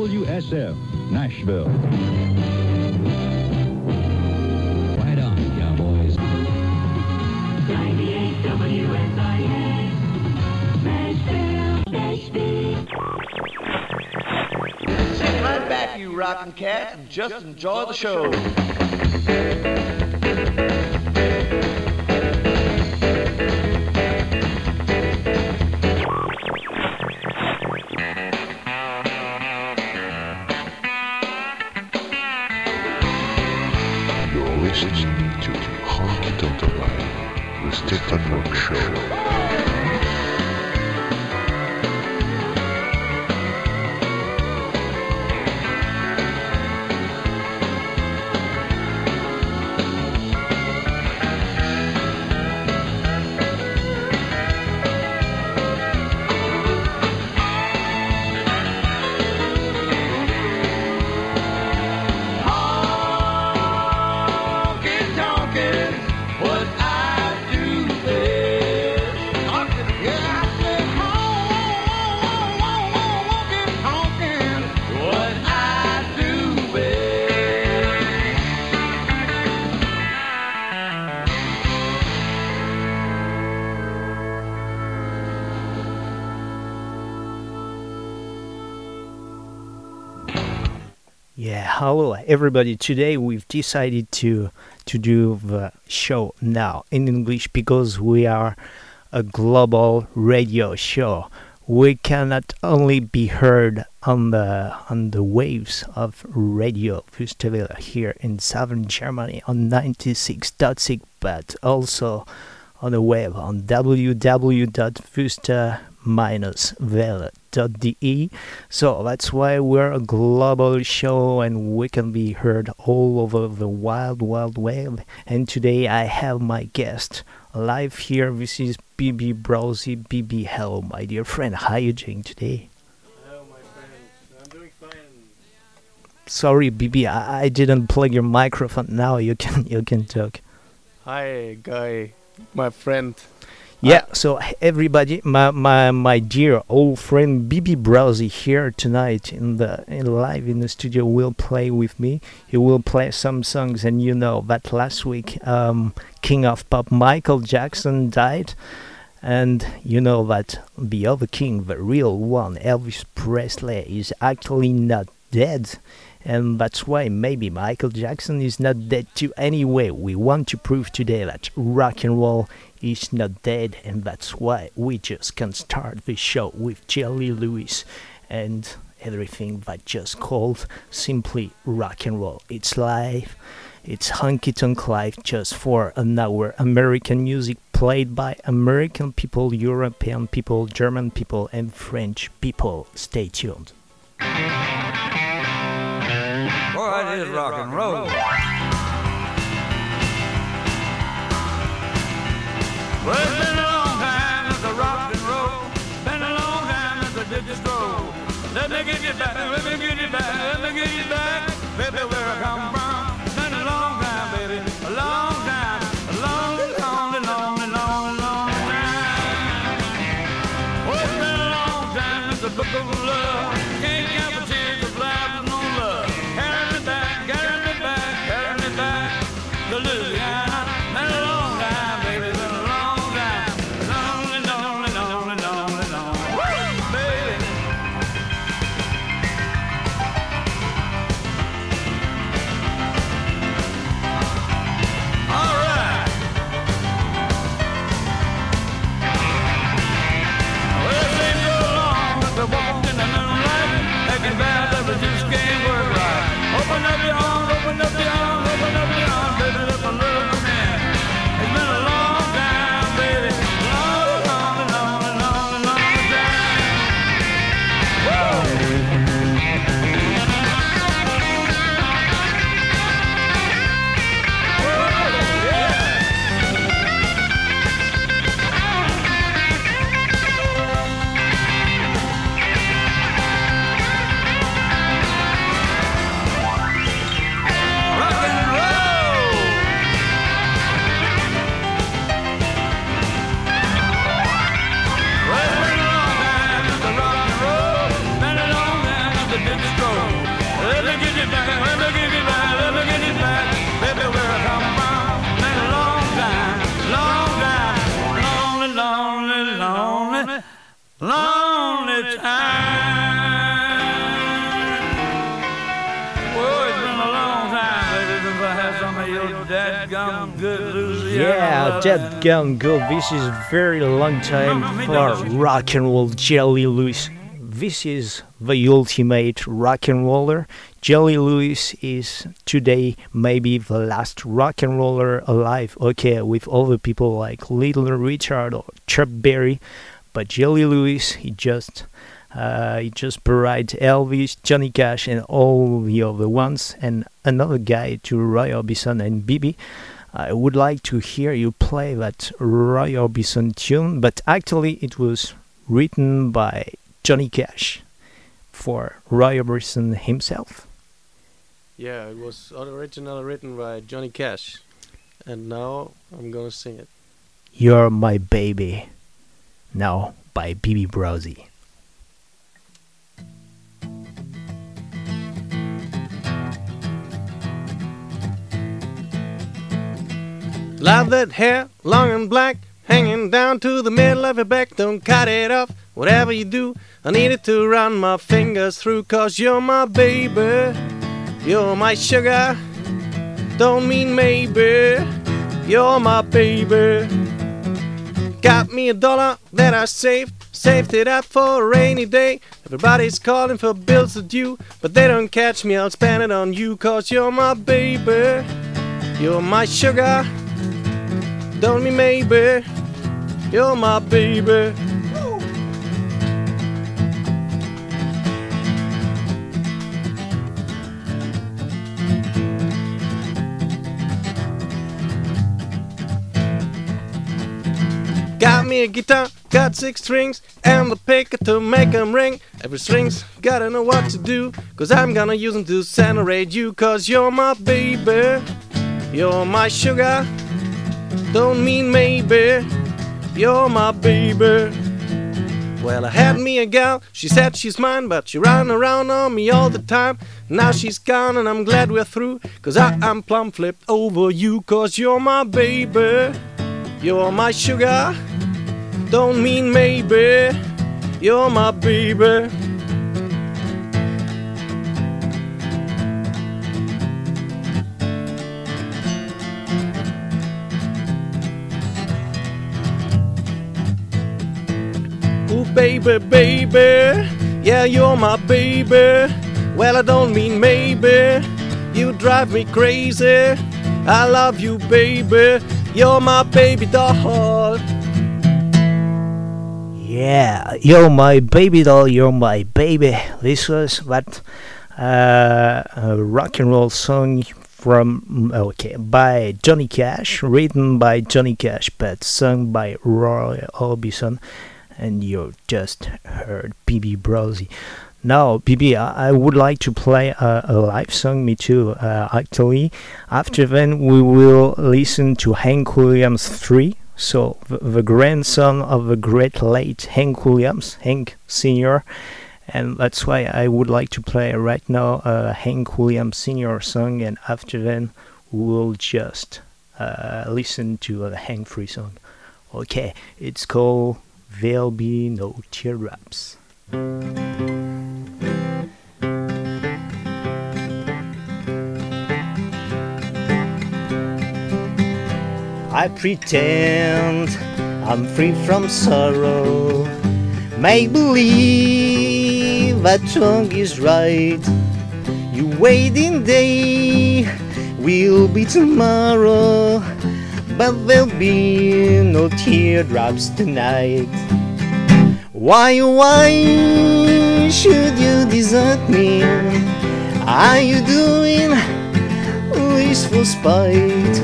WSF, Nashville. Right on, cowboys. 98 WSIS, Nashville, Nashville. Sit right back, you rockin' cat, and just enjoy the show. Hello everybody. Today we've decided to to do the show now in English because we are a global radio show. We cannot only be heard on the on the waves of Radio Festival here in southern Germany on 96.6 but also on the web on So that's why we're a global show and we can be heard all over the wild, wild web. And today I have my guest live here. This is BB Browsy. BB, hello, my dear friend. How are you doing today? Hello, my friend. I'm doing fine. Sorry, BB, I, I didn't plug your microphone. Now you can you can talk. Hi, guy, my friend. Yeah, so everybody, my, my my dear old friend BB Browsy here tonight in the in live in the studio will play with me. He will play some songs, and you know that last week, um, King of Pop Michael Jackson died, and you know that the other king, the real one, Elvis Presley, is actually not dead. And that's why maybe Michael Jackson is not dead too. Anyway, we want to prove today that rock and roll is not dead, and that's why we just can start the show with Jerry Lewis and everything that just called simply rock and roll. It's live, it's honky tonk live just for an hour. American music played by American people, European people, German people, and French people. Stay tuned. Is rock and roll. Well, it's been a long time since I rocked and roll. Been a long time since I did the stroll. Let me get you back, let me get you back, let me get you back, baby, where I come from. Been a long time, baby, a long time, a long, long, long, long, long time. Oh, it's been a long time since the book of That gun go. This is very long time for rock and roll Jerry Lewis. This is the ultimate rock and roller. Jerry Lewis is today maybe the last rock and roller alive. Okay, with other people like Little Richard or Chuck Berry, but Jerry Lewis he just uh, he just buried Elvis, Johnny Cash, and all the other ones, and another guy to Roy Orbison and Bibi. I would like to hear you play that Roy Orbison tune, but actually it was written by Johnny Cash for Roy Orbison himself. Yeah, it was originally written by Johnny Cash, and now I'm gonna sing it. You're My Baby, now by Bibi Browsy. Love that hair, long and black, hanging down to the middle of your back. Don't cut it off, whatever you do. I need it to run my fingers through, cause you're my baby. You're my sugar. Don't mean maybe. You're my baby. Got me a dollar that I saved, saved it up for a rainy day. Everybody's calling for bills to due, but they don't catch me. I'll spend it on you, cause you're my baby. You're my sugar. Don't mean maybe. You're my baby. Got me a guitar, got six strings, and the picker to make 'em ring. Every string's gotta know what to do, cause I'm gonna use 'em to separate you, cause you're my baby. You're my sugar, don't mean maybe. You're my baby. Well, I had me a gal, she said she's mine, but she ran around on me all the time. Now she's gone and I'm glad we're through, cause I am plumb flipped over you, cause you're my baby. You're my sugar, don't mean maybe. You're my baby. Baby, baby, yeah, you're my baby. Well, I don't mean maybe. You drive me crazy. I love you, baby. You're my baby doll. Yeah, you're my baby doll, you're my baby. This was that uh, a rock and roll song from okay by Johnny Cash, written by Johnny Cash, but sung by Roy Orbison, and you just heard BB Browsy. Now, BB, I, I would like to play a, a live song, me too, uh, actually. After then, we will listen to Hank Williams 3. So, the, the grandson of the great late Hank Williams, Hank Sr., and that's why I would like to play right now a Hank Williams Sr. song, and after then, we'll just uh, listen to a Hank Free song. Okay, it's called There'll Be No Teardrops. I pretend I'm free from sorrow. Make believe that tongue is right. You waiting day will be tomorrow, but there'll be no teardrops tonight. Why, why should you desert me? Are you doing this for spite?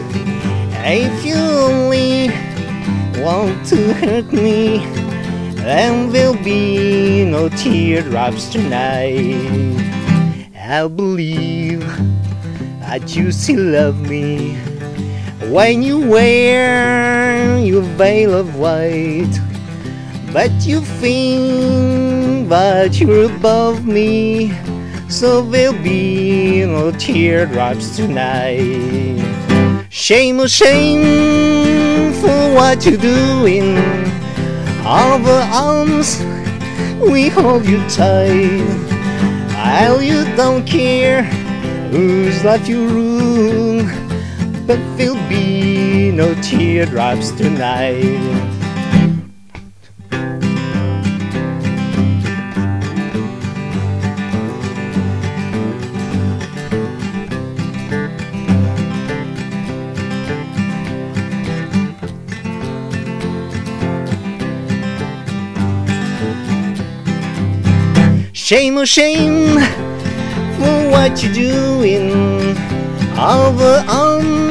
If you only want to hurt me, then there'll be no teardrops tonight. I believe that you still love me when you wear your veil of white. But you think that you're above me, so there'll be no teardrops tonight. Shame, oh shame for what you're doing. All the arms we hold you tight. while you don't care whose life you rule but there'll be no teardrops tonight. Shame, oh shame for what you're doing over on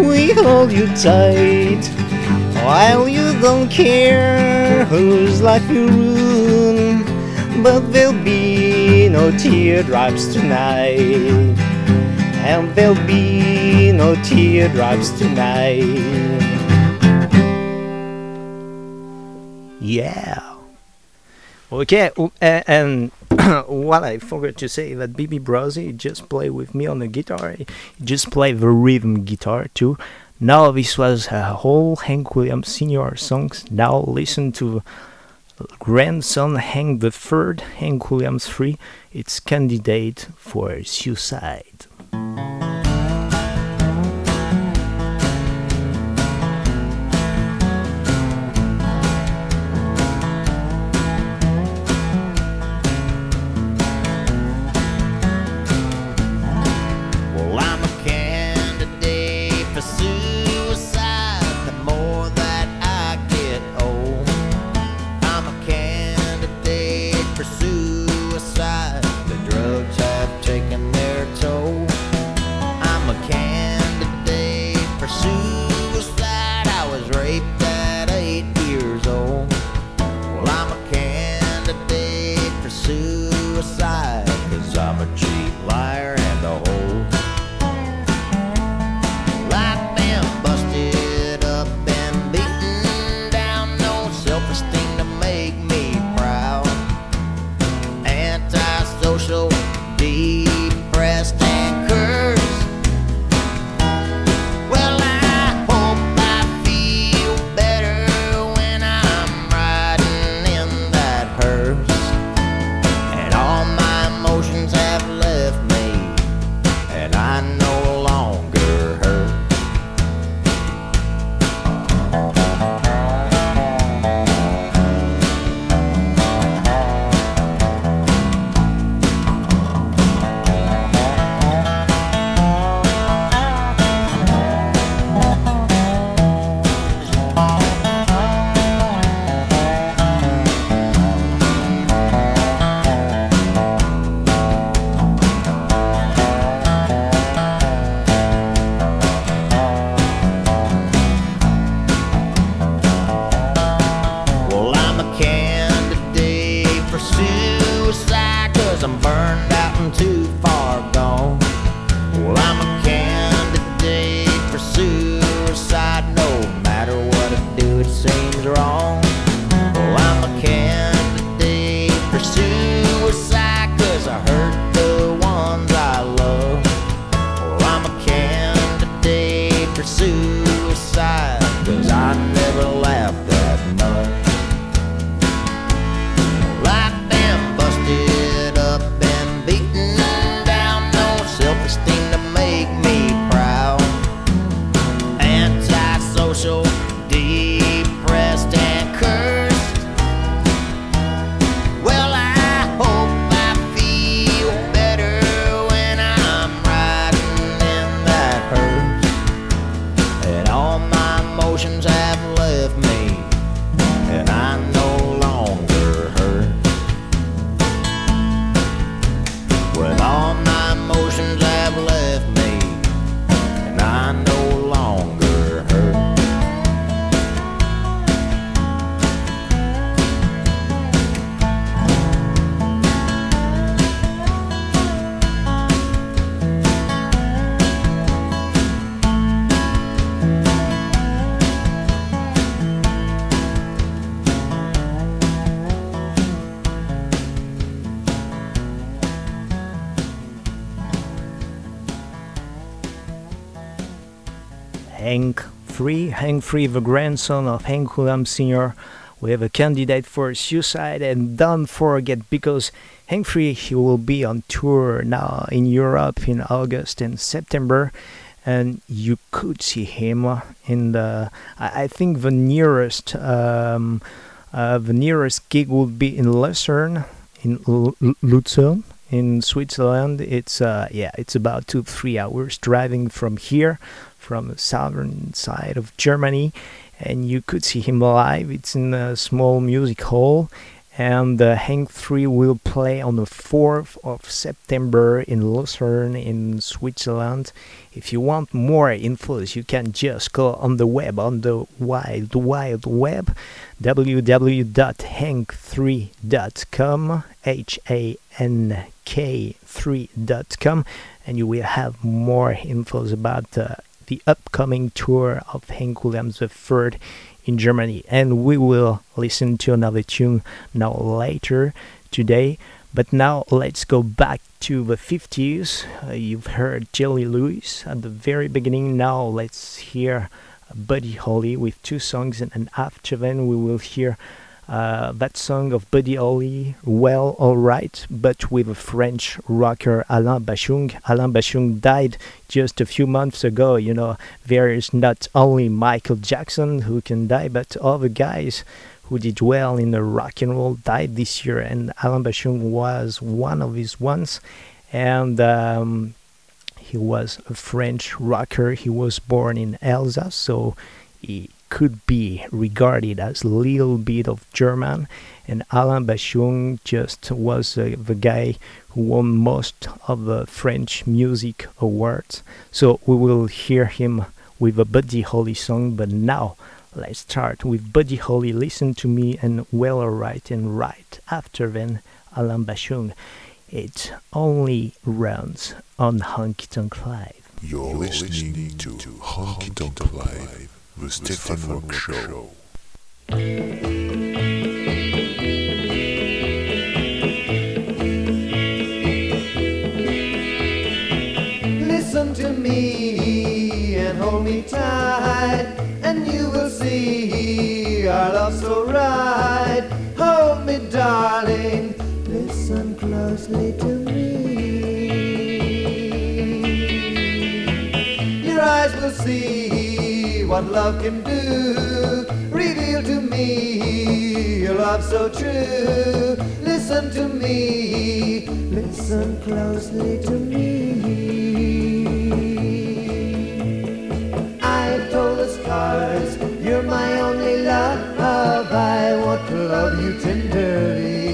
we hold you tight. While you don't care whose life you ruin, but there'll be no teardrops tonight. And there'll be no teardrops tonight. Yeah. Okay, and, and what I forgot to say that BB Browsy just played with me on the guitar. He just played the rhythm guitar too. Now this was a whole Hank Williams senior songs. Now listen to grandson Hank the Third, Hank Williams III. It's candidate for suicide. Hank Free. Hank Free, the grandson of Hank Hulam Sr., we have a candidate for suicide and don't forget because Hank Free he will be on tour now in Europe in August and September and you could see him in the I think the nearest um, uh, the nearest gig would be in Lucerne in L- Luzern in Switzerland it's uh, yeah it's about 2 3 hours driving from here from the southern side of Germany, and you could see him live. It's in a small music hall, and uh, Hank 3 will play on the 4th of September in Lucerne in Switzerland. If you want more infos, you can just go on the web, on the wild, wild web, www.hank3.com, H A N K 3.com, and you will have more infos about uh, the upcoming tour of Hank Williams III in Germany. And we will listen to another tune now later today. But now let's go back to the 50s. Uh, you've heard Jerry Lewis at the very beginning. Now let's hear Buddy Holly with two songs, and, and after then we will hear uh, that song of Buddy Holly, Well Alright, but with a French rocker Alain Bashung. Alain Bashung died just a few months ago. You know, there is not only Michael Jackson who can die, but other guys who did well in the rock and roll died this year, and Alain Bashung was one of his ones. And um, he was a French rocker. He was born in Alsace, so he could be regarded as a little bit of German. And Alain Bashung just was uh, the guy who won most of the French music awards. So we will hear him with a Buddy Holly song, but now let's start with Buddy Holly, Listen to Me, and Well Alright, and right after then, Alain Bashung. It only runs on Honky Tonk Live. You're listening to Honky Tonk Live, the Stefan Rock Show. Listen to me and hold me tight, and you will see our love so right. Hold me, darling. Listen closely to me. Your eyes will see what love can do. Reveal to me your love so true. Listen to me. Listen closely to me. I've told the stars, you're my only love. I want to love you tenderly.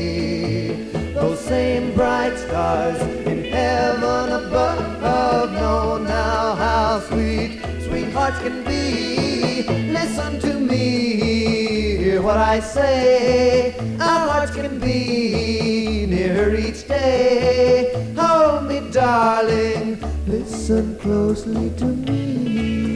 Those same bright stars in heaven above know now how sweet, hearts can be. Listen to me, hear what I say. Our hearts can be nearer each day. Hold me, darling. Listen closely to me.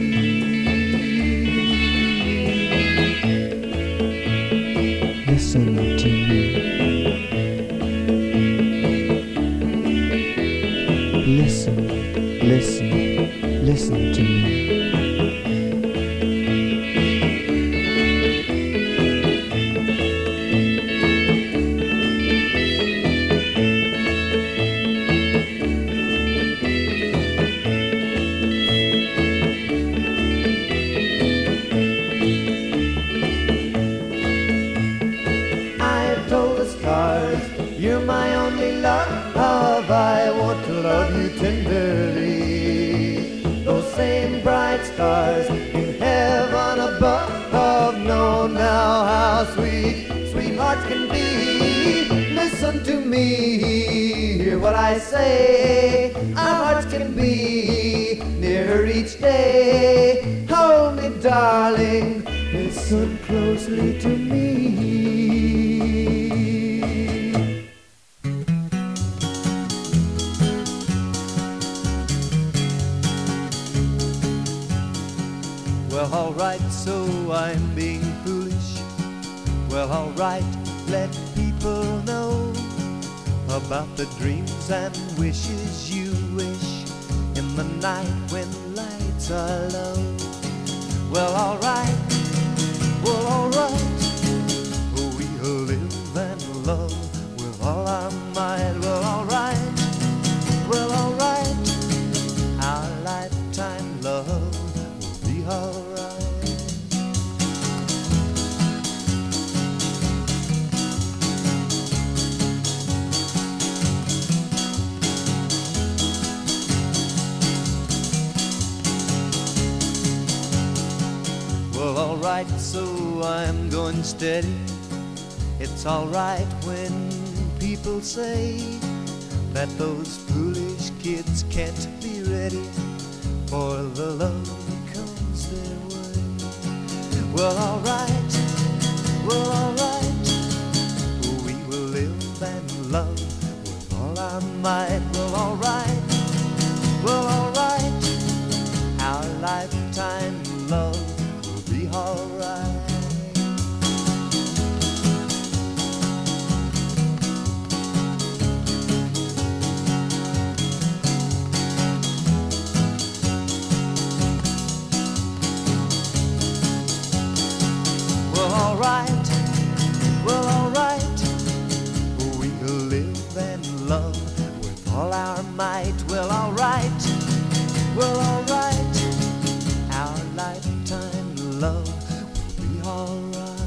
Alright, so I'm going steady. It's alright when people say that those foolish kids can't be ready for the love that comes their way. Well, alright, well, alright, we will live and love with all our might. Well, alright, well, alright, our lifetime love alright. Well, alright, well, alright. We'll live and love with all our might. Well, alright, well, alright. Love will be alright.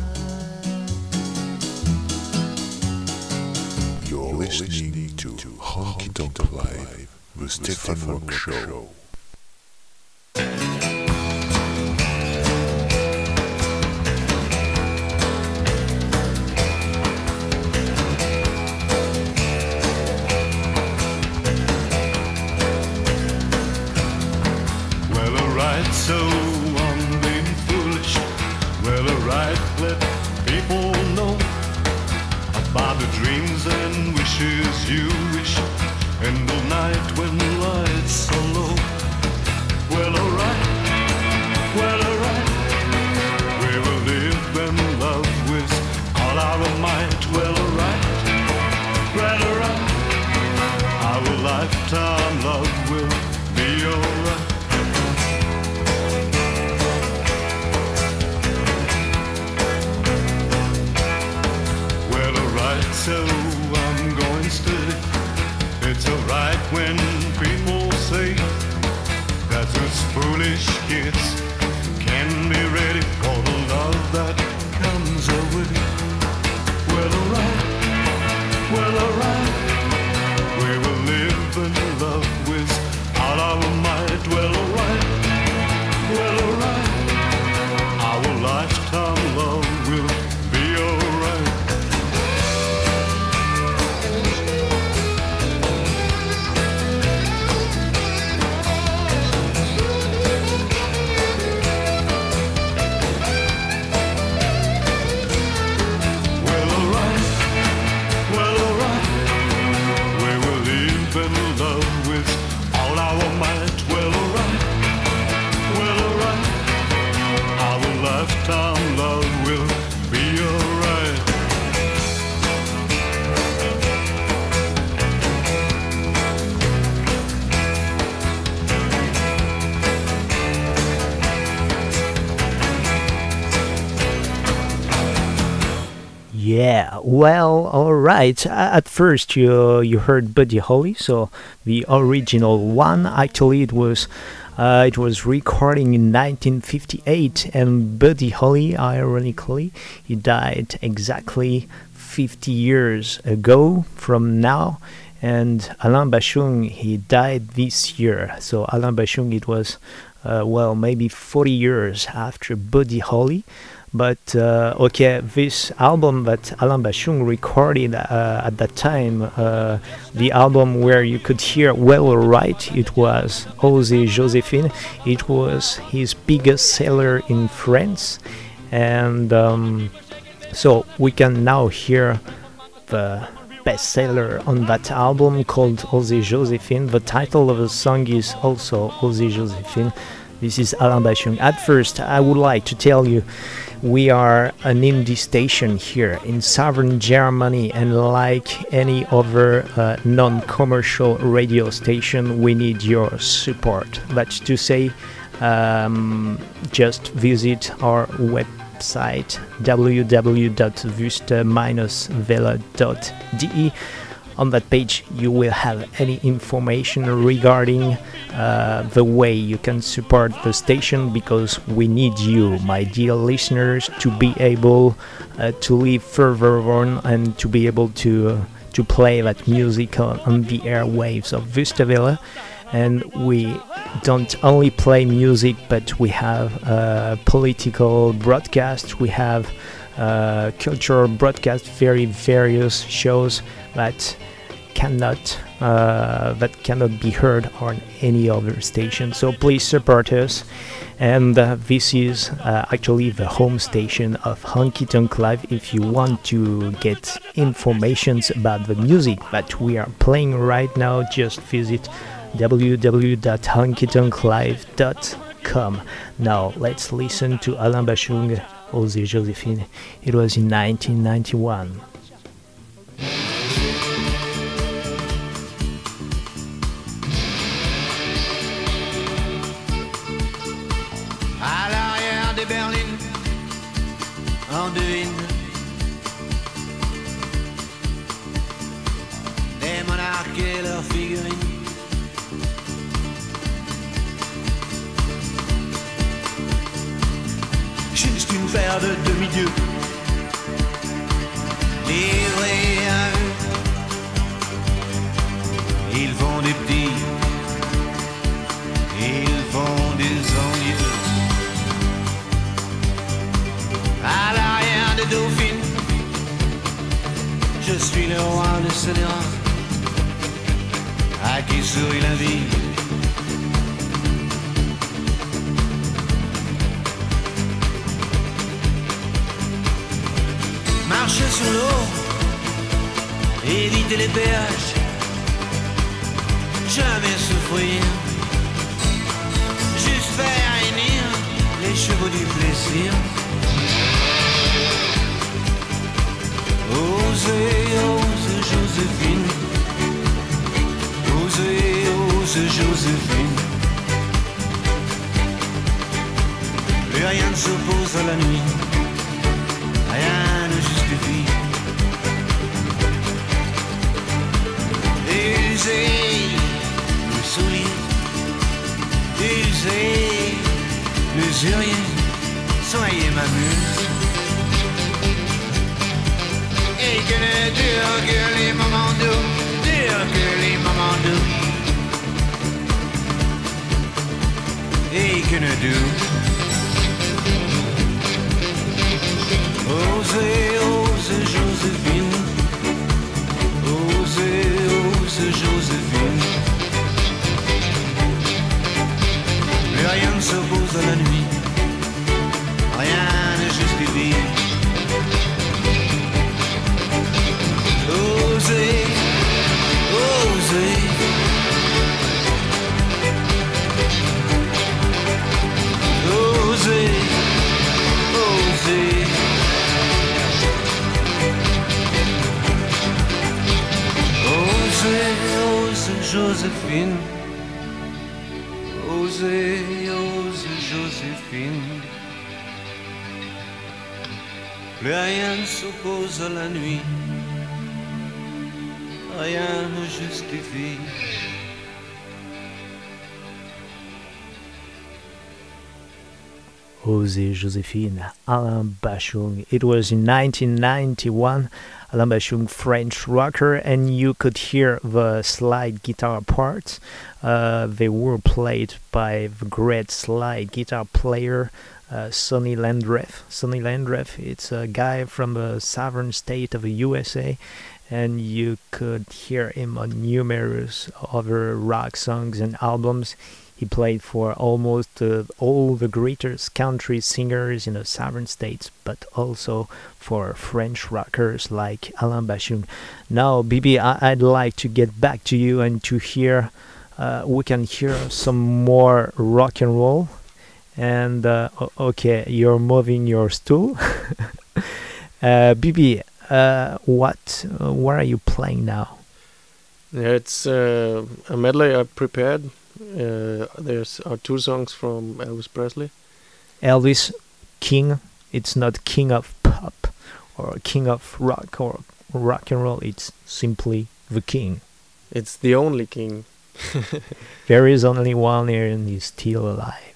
You're listening to Honky Tonk Live, the Stefan Rock Show. Well, well, all right. At first, you you heard Buddy Holly, so the original one. Actually, it was uh, it was recording in 1958, and Buddy Holly, ironically, he died exactly 50 years ago from now. And Alain Bashung, he died this year. So Alain Bashung, it was uh, well maybe 40 years after Buddy Holly. But uh, okay, this album that Alain Bashung recorded uh, at that time, uh, the album where you could hear Well Right, it was Osez Joséphine. It was his biggest seller in France. And um, so we can now hear the bestseller on that album called Osez Joséphine. The title of the song is also Osez Joséphine. This is Alain Bashung. At first, I would like to tell you we are an indie station here in southern Germany, and like any other uh, non commercial radio station, we need your support. That's to say, um, just visit our website www.wueste-welle.de on that page you will have any information regarding uh, the way you can support the station because we need you, my dear listeners, to be able uh, to live further on and to be able to uh, to play that music on, on the airwaves of Wüste Welle. And we don't only play music, but we have uh, political broadcast. We have uh, cultural broadcast, very various shows that cannot uh, that cannot be heard on any other station. So please support us. And uh, this is uh, actually the home station of Honky Tonk Live. If you want to get informations about the music that we are playing right now, just visit www.honkytonklive.com. Now let's listen to Alain Bashung, Osez Joséphine. It was in 1991. Et Osez Joséphine, Alain Bashung. It was in 1991. Alain Bashung, French rocker, and you could hear the slide guitar parts. Uh, they were played by the great slide guitar player uh, Sonny Landreth. Sonny Landreth, it's a guy from the southern state of the USA, and you could hear him on numerous other rock songs and albums. He played for almost uh, all the greatest country singers in the southern states, but also for French rockers like Alain Bashung. Now, Bibi, I- I'd like to get back to you and to hear, uh, we can hear some more rock and roll. And uh, okay, you're moving your stool. uh, Bibi, uh, what, uh, what are you playing now? Yeah, it's a medley I prepared. Uh, there's are two songs from Elvis Presley. Elvis King. It's not King of Pop or King of Rock or rock and roll. It's simply the king. It's the only king. There is only one here and he's still alive.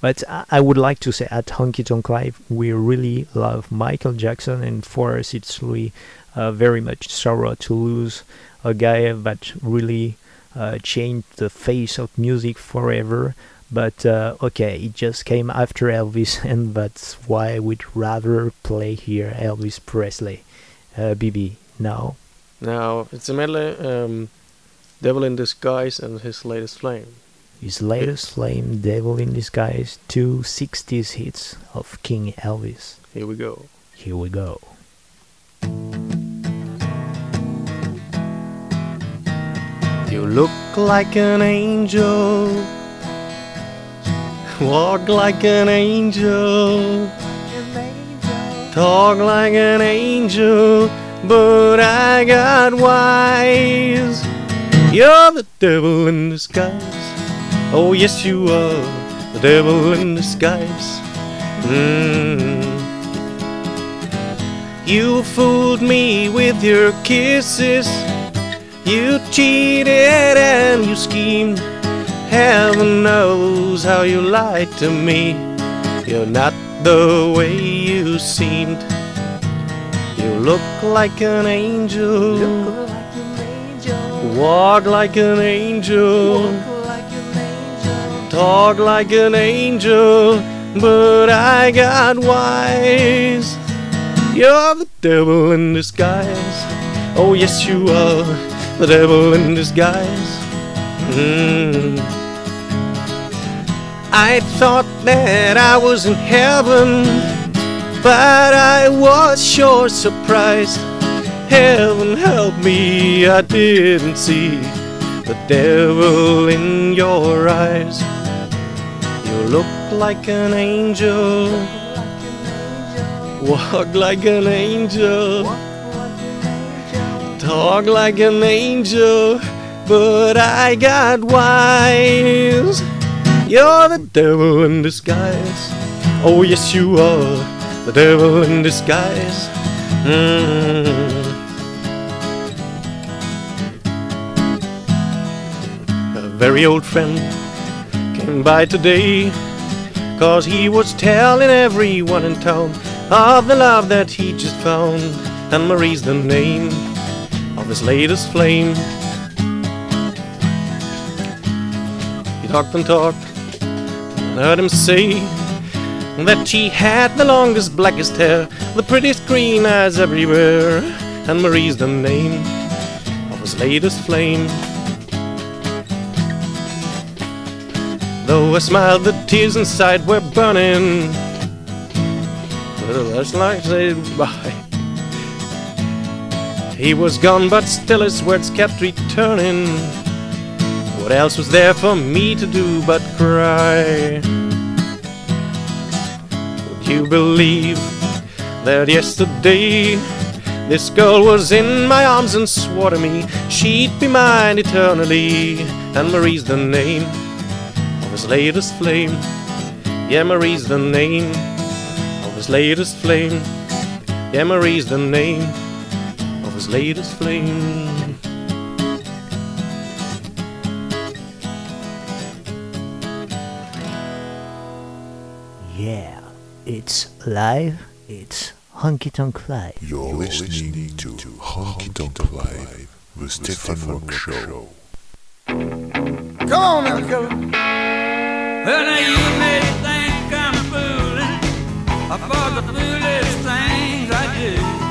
But I, I would like to say at Honky Tonk Live, we really love Michael Jackson, and for us, it's really uh, very much sorrow to lose a guy that really uh, changed the face of music forever. But uh, okay, it just came after Elvis, and that's why we'd rather play here Elvis Presley. Uh, BB, now Now it's a medley. Um, Devil in Disguise and his latest flame. his latest flame, Devil in Disguise, two 60s hits of King Elvis. Here we go. Here we go. You look like an angel. Walk like an angel. Talk like an angel. But I got wise. You're the devil in disguise. Oh, yes, you are the devil in disguise. Mm. You fooled me with your kisses. You cheated and you schemed. Heaven knows how you lied to me. You're not the way you seemed. You look like an angel. Walk like an angel. Talk like an angel. But I got wise. You're the devil in disguise. Oh, yes, you are the devil in disguise. Mm. I thought that I was in heaven, but I was sure surprised. Heaven help me, I didn't see the devil in your eyes. You look like an angel, walk like an angel, talk like an angel, but I got wise. You're the devil in disguise. Oh, yes, you are the devil in disguise. Mm. A very old friend came by today, cause he was telling everyone in town of the love that he just found. And Marie's the name of his latest flame. He talked and talked, and heard him say that she had the longest, blackest hair, the prettiest green eyes everywhere, and Marie's the name of his latest flame. Though I smiled, the tears inside were burning. Well, that's like say goodbye. He was gone, but still his words kept returning. What else was there for me to do but cry? Would you believe that yesterday this girl was in my arms and swore to me she'd be mine eternally? And Marie's the name of his latest flame. Yeah, Marie's the name of his latest flame. Yeah, Marie's the name his latest flame. Yeah, it's live. It's Honky Tonk Live. You're listening to Honky Tonk Live, the Stefan Rock Show. Come on now, killer. Well, now you may think I'm fooling for the foolish things I do.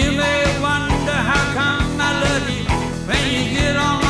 You may wonder how come I love you when you get on my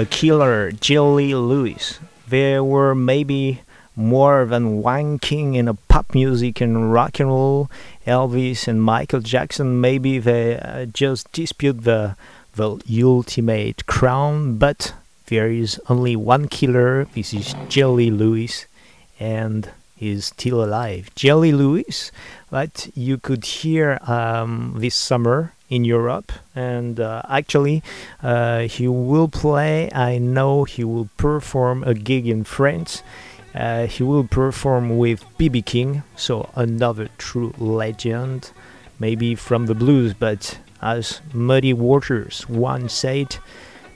the killer Jerry Lewis. There were maybe more than one king in pop music and rock and roll. Elvis and Michael Jackson. Maybe they uh, just dispute the the ultimate crown, but there is only one killer. This is Jerry Lewis, and he's still alive. Jerry Lewis, that you could hear um, this summer in Europe, and uh, actually, uh, he will play. I know he will perform a gig in France. Uh, he will perform with BB King, so another true legend, maybe from the blues, but as Muddy Waters once said,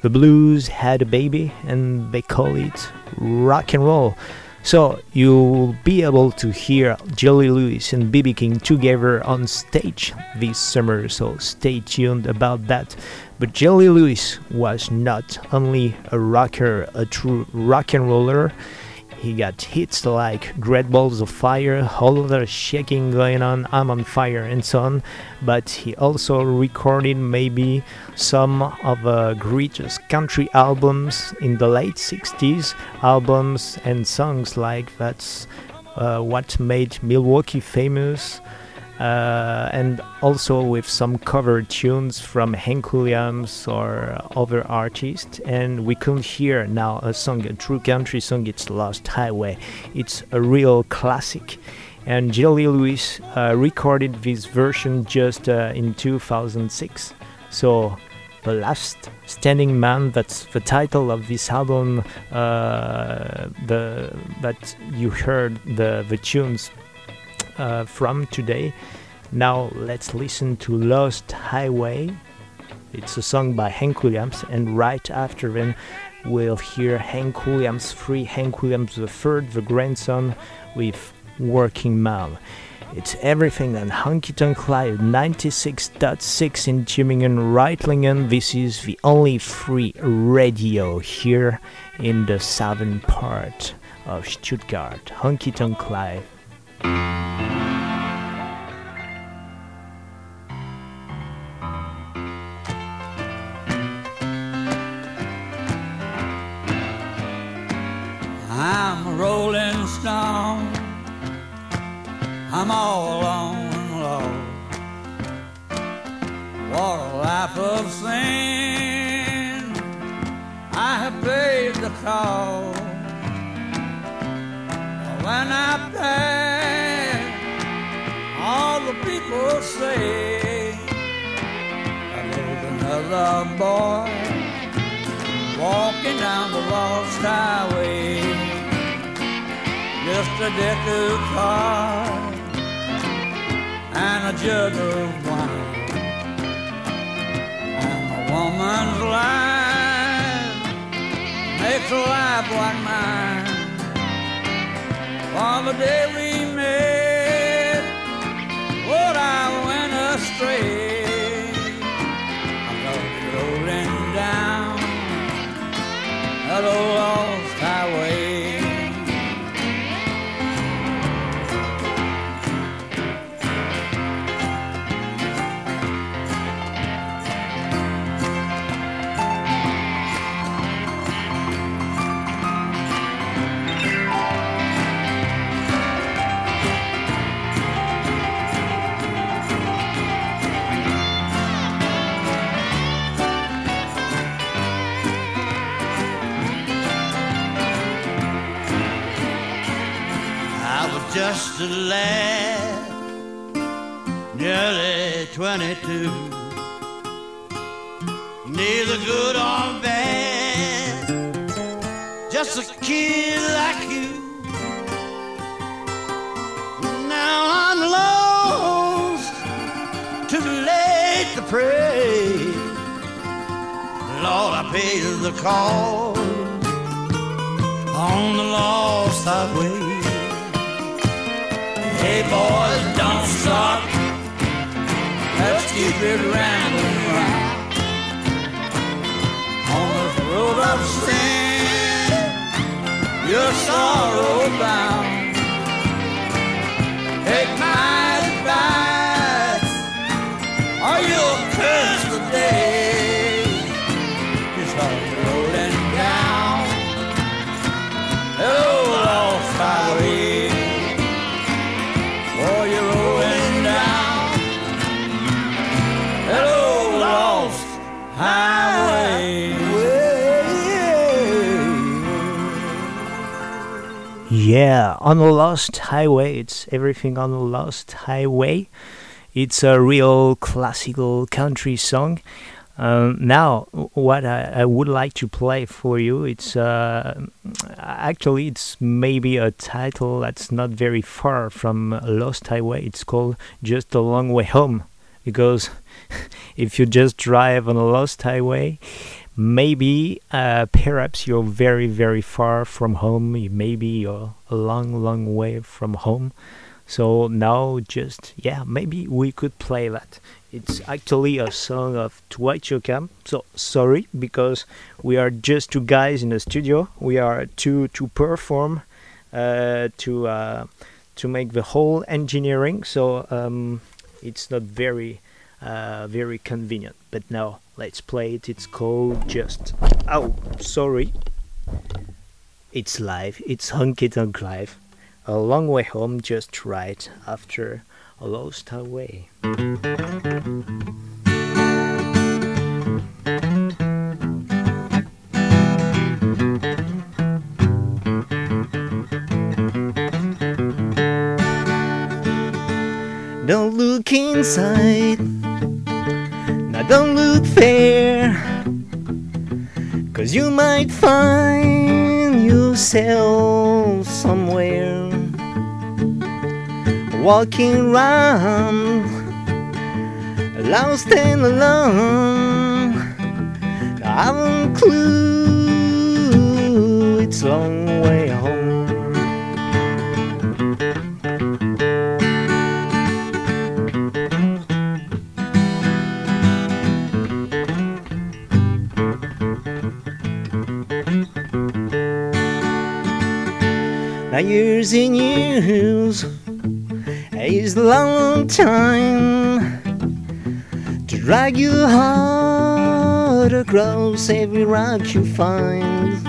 the blues had a baby and they call it rock and roll. So you'll be able to hear Jerry Lewis and BB King together on stage this summer, so stay tuned about that. But Jerry Lewis was not only a rocker, a true rock and roller. He got hits like Great Balls of Fire, all other shaking going on, I'm on fire, and so on. But he also recorded maybe some of the greatest country albums in the late 60s, albums and songs like that's uh, what made Milwaukee famous. Uh, and also with some cover tunes from Hank Williams or other artists. And we can hear now a song, a true country song, it's Lost Highway. It's a real classic. And Jerry Lewis uh, recorded this version just uh, in 2006. So, The Last Standing Man, that's the title of this album uh, the, that you heard the, the tunes uh, from today. Now let's listen to Lost Highway. It's a song by Hank Williams, and right after them, we'll hear Hank Williams, free Hank Williams III, the grandson, with Working Man. It's everything on Honky Tonk Live 96.6 in Tübingen, Reutlingen. This is the only free radio here in the southern part of Stuttgart. Honky Tonk Live. I'm a rolling stone. I'm all alone and low. What a life of sin. I have paid the cost. When I pass, all the people say, I there's another boy walking down the lost highway. Just a deck of cards and a jug of wine. And a woman's life makes a life like mine. On the day we astray. I thought rolling down that a lad, nearly 22. Neither good or bad, just a kid like you. Now I'm lost, too late to pray. Lord, I paid the call on the lost highway. Hey boys, don't stop. Let's keep it rambling round. On this road of sin, your sorrow bound. Take my advice, or you'll curse the day. Yeah, on the Lost Highway. It's everything on the Lost Highway. It's a real classical country song. Um, now, what I, I would like to play for you, it's uh, actually it's maybe a title that's not very far from Lost Highway. It's called Just a Long Way Home, because if you just drive on a Lost Highway, maybe uh, perhaps you're very very far from home. Maybe you're a long long way from home. So now just yeah maybe we could play that. It's actually a song of Dwight Yoakam. So sorry because we are just two guys in the studio. We are two to perform uh, to uh, to make the whole engineering. So um, it's not very uh, very convenient. But now let's play it. It's called just. Oh, sorry. It's live. It's Honky Tonk Live. A long way home, just right after a lost highway. Don't look inside. Don't look fair. Cause you might find yourself somewhere walking around lost and alone. I haven't clue it's long way home. Years and years is a long time to drag your heart across every rock you find.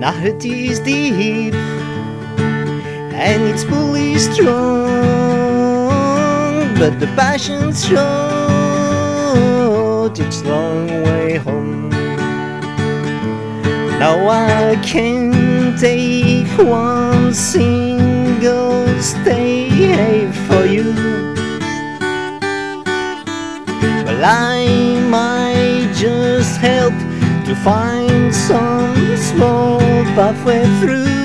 Now it is deep and it's fully strong, but the passion's short. It's long way home. Now I can take one single stay for you. Well, I might just help to find some small pathway through.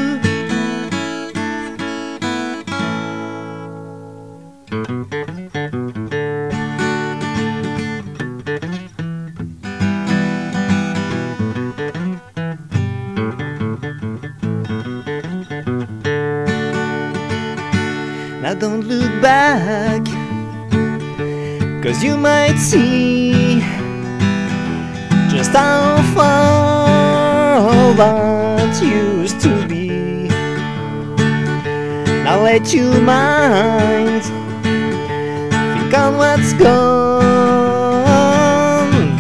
Now let your mind think on what's gone,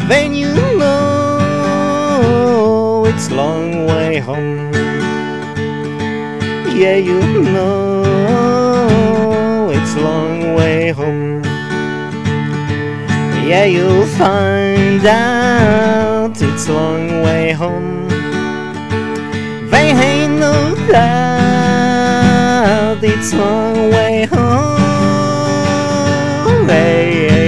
then you know it's long way home. Yeah, you know it's long way home. Yeah, you'll find out it's long way home. They ain't no its own way home. Hey, hey.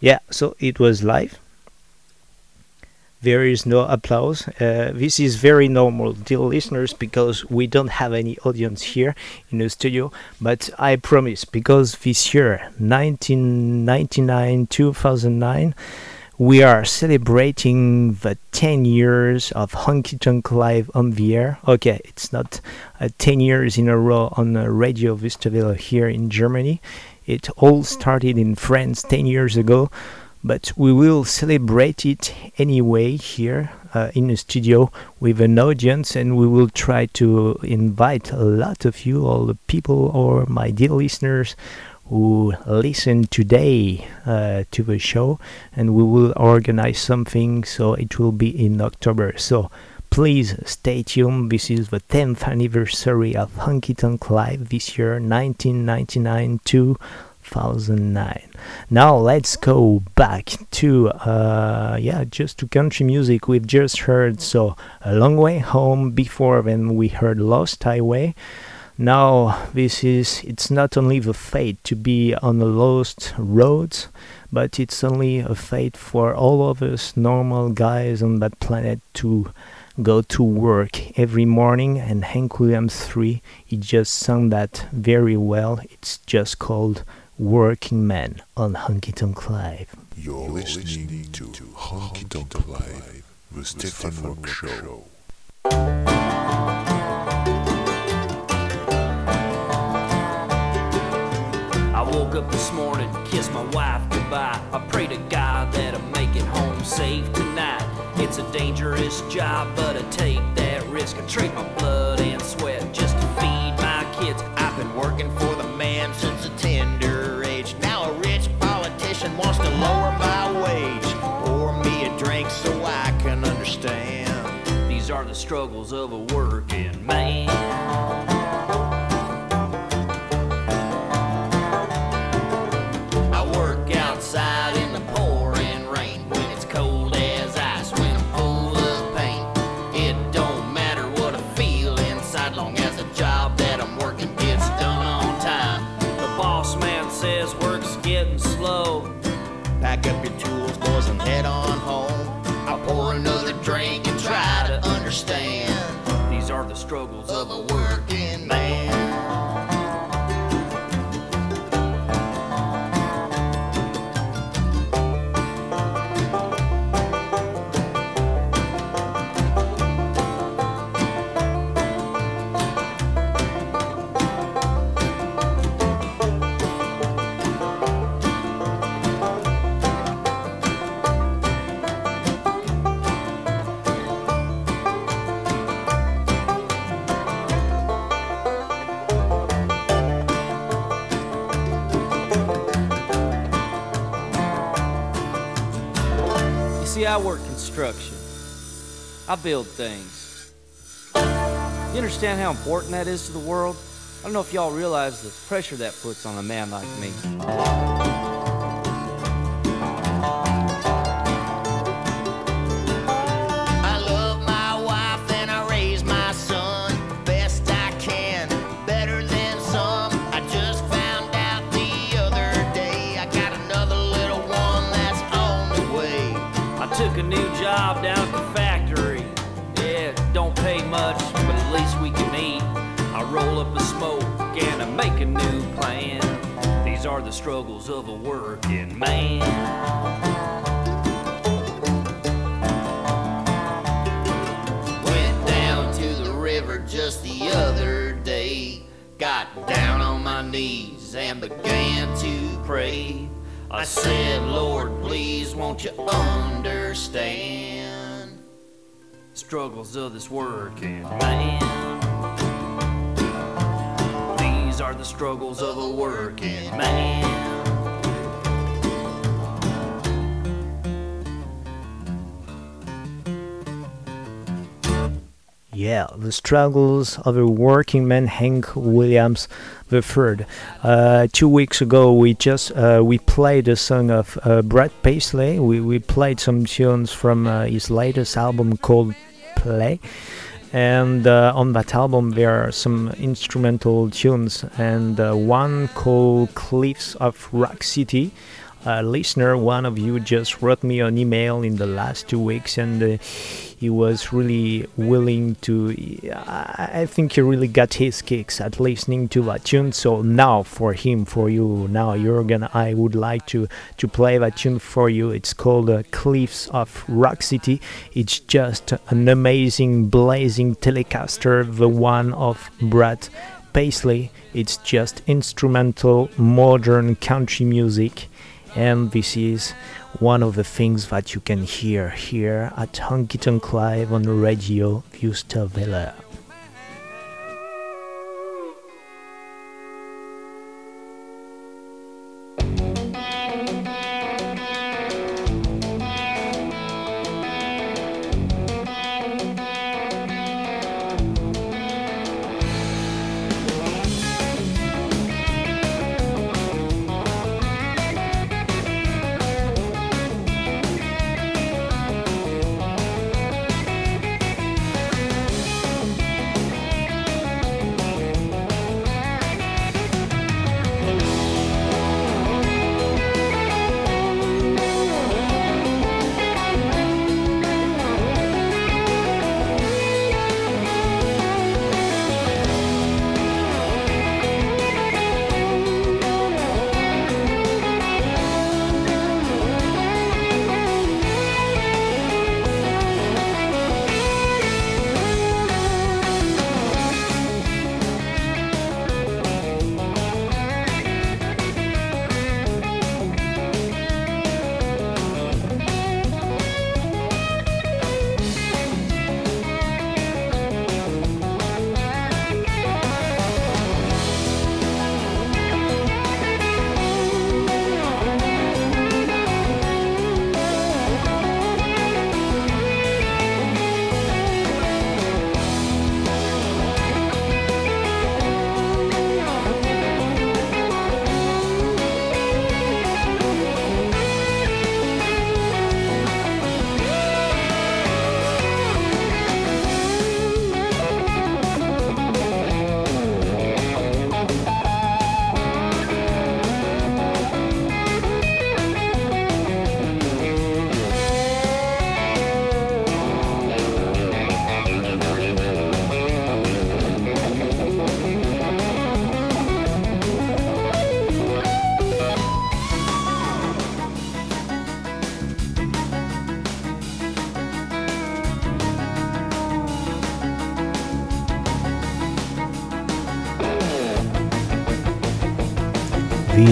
Yeah, so it was live. There is no applause. Uh, this is very normal, dear listeners, because we don't have any audience here in the studio. But I promise, because this year, 1999 2009, we are celebrating the 10 years of Honky Tonk Live on the air. Okay, it's not uh, 10 years in a row on uh, Radio Wüste Welle here in Germany. It all started in France 10 years ago, but we will celebrate it anyway here uh, in the studio with an audience, and we will try to invite a lot of you, all the people or my dear listeners who listen today uh, to the show, and we will organize something so it will be in October. So please stay tuned. This is the 10th anniversary of Honky Tonk Live this year, 1999 2009. Now let's go back to uh, yeah, just to country music. We've just heard so a long way home before when we heard Lost Highway. Now this is it's not only the fate to be on the lost roads, but it's only a fate for all of us normal guys on that planet to go to work every morning. And Hank Williams 3 he just sung that very well. It's just called Working Man on Honky Tonk Live You're listening to Honky Tonk Live, the Stefan Rock Show. I woke up this morning, kissed my wife goodbye. I pray to God that I make it home safe tonight. It's a dangerous job, but I take that risk. I trade my blood and sweat just to feed my kids. I've been working for the man since a tender age. Now a rich politician wants to lower my wage. Pour me a drink so I can understand. These are the struggles of a working man. Struggles of a I work construction. I build things. You understand how important that is to the world? I don't know if y'all realize the pressure that puts on a man like me. Least we can eat. I roll up a smoke and I make a new plan. These are the struggles of a working man. Went down to the river just the other day. Got down on my knees and began to pray. I said, Lord, please won't you understand? Struggles of this working man. These are the struggles of a working man. Yeah, the struggles of a working man, Hank Williams III. Uh, two weeks ago, we just uh, we played a song of uh, Brad Paisley. We we played some tunes from uh, his latest album called Play. And uh, on that album, there are some instrumental tunes, and uh, one called Cliffs of Rock City. A listener, one of you just wrote me an email in the last two weeks, and uh, he was really willing to. I think he really got his kicks at listening to that tune. So now, for him, for you, now you're. I would like to to play that tune for you. It's called uh, Cliffs of Rock City. It's just an amazing, blazing Telecaster, the one of Brad Paisley. It's just instrumental, modern country music and this is one of the things that you can hear here at Honky Tonk Live on Radio Wüste Welle.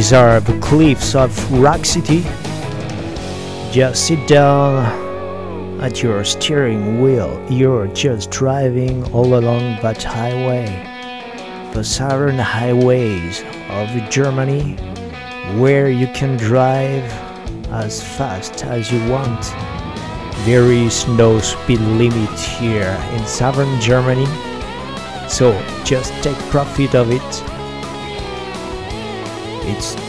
These are the cliffs of Rock City. Just sit down at your steering wheel. You're just driving all along that highway. The southern highways of Germany, where you can drive as fast as you want. There is no speed limit here in southern Germany, so just take profit of it.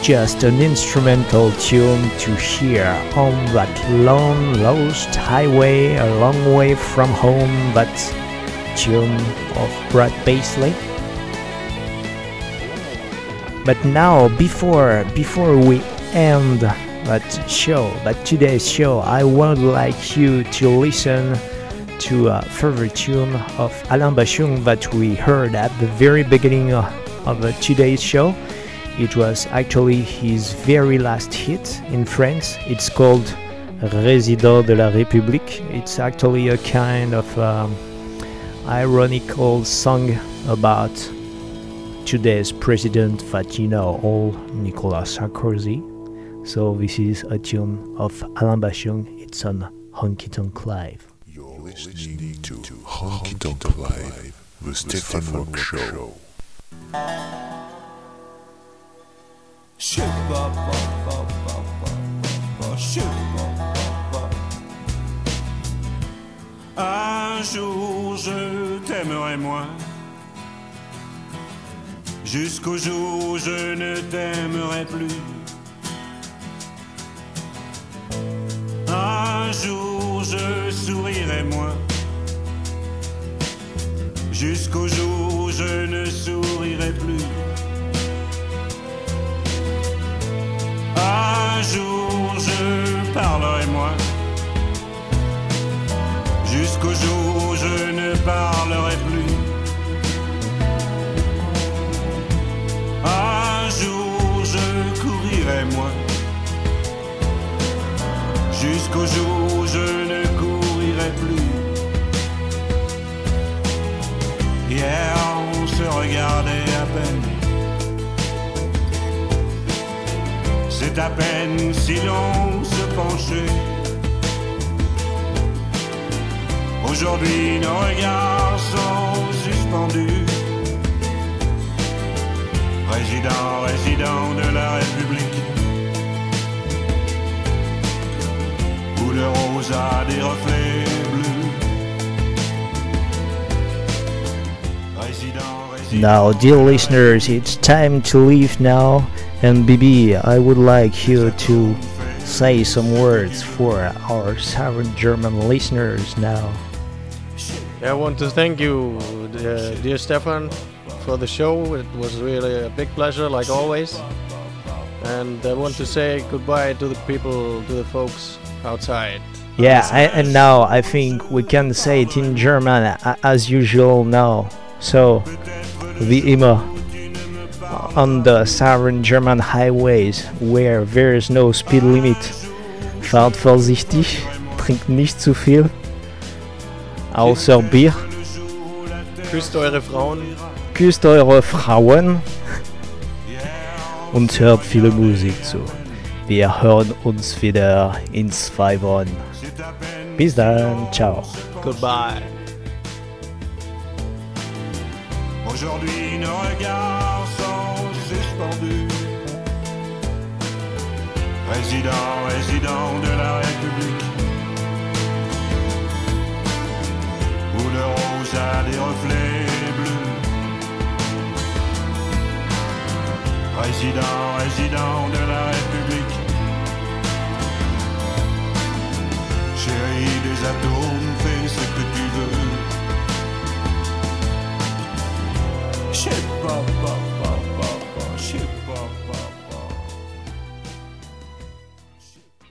Just an instrumental tune to hear on that long lost highway a long way from home, that tune of Brad Paisley. But now, before before we end that show, that today's show, I would like you to listen to a favorite tune of Alain Bashung that we heard at the very beginning of today's show. It was actually his very last hit in France. It's called Résident de la République. It's actually a kind of um, ironical song about today's president know all, Nicolas Sarkozy. So this is a tune of Alain Bashung. It's on Honky Tonk Live. You're listening to Honky Tonk Live, the Stefan Rock Show. Un jour je t'aimerai moins. Jusqu'au jour où je ne t'aimerai plus. Un jour je sourirai moins. Jusqu'au jour où je ne sourirai plus. Un jour je parlerai moins. Jusqu'au jour où je ne parlerai plus. Un jour je courirai moins. Jusqu'au jour où je ne courirai plus. Hier on se regardait à peine. C'est à peine si l'on se penchait. Aujourd'hui nos regards sont suspendus. Résident, résident de la République. Où le rose a des reflets bleus. Résident, résident. Now, dear listeners, it's time to leave now. And BB, I would like you to say some words for our Southern German listeners now. I want to thank you, uh, dear Stefan, for the show. It was really a big pleasure, like always. And I want to say goodbye to the people, to the folks outside. Yeah, I, and now I think we can say it in German as usual now. So, wie immer, on the southern German highways where there is no speed limit, fahrt vorsichtig, trinkt nicht zu viel, außer Bier, Küsst eure Frauen. küsst eure Frauen und hört viele Musik zu. Wir hören uns wieder in zwei Wochen. Bis dann, ciao. Goodbye. Aujourd'hui nos regards sont Résident, résident de la République. Où le rose a des reflets bleus. Résident, résident de la République. Chérie des atomes, fais ce que tu veux. Je sais pas, pas.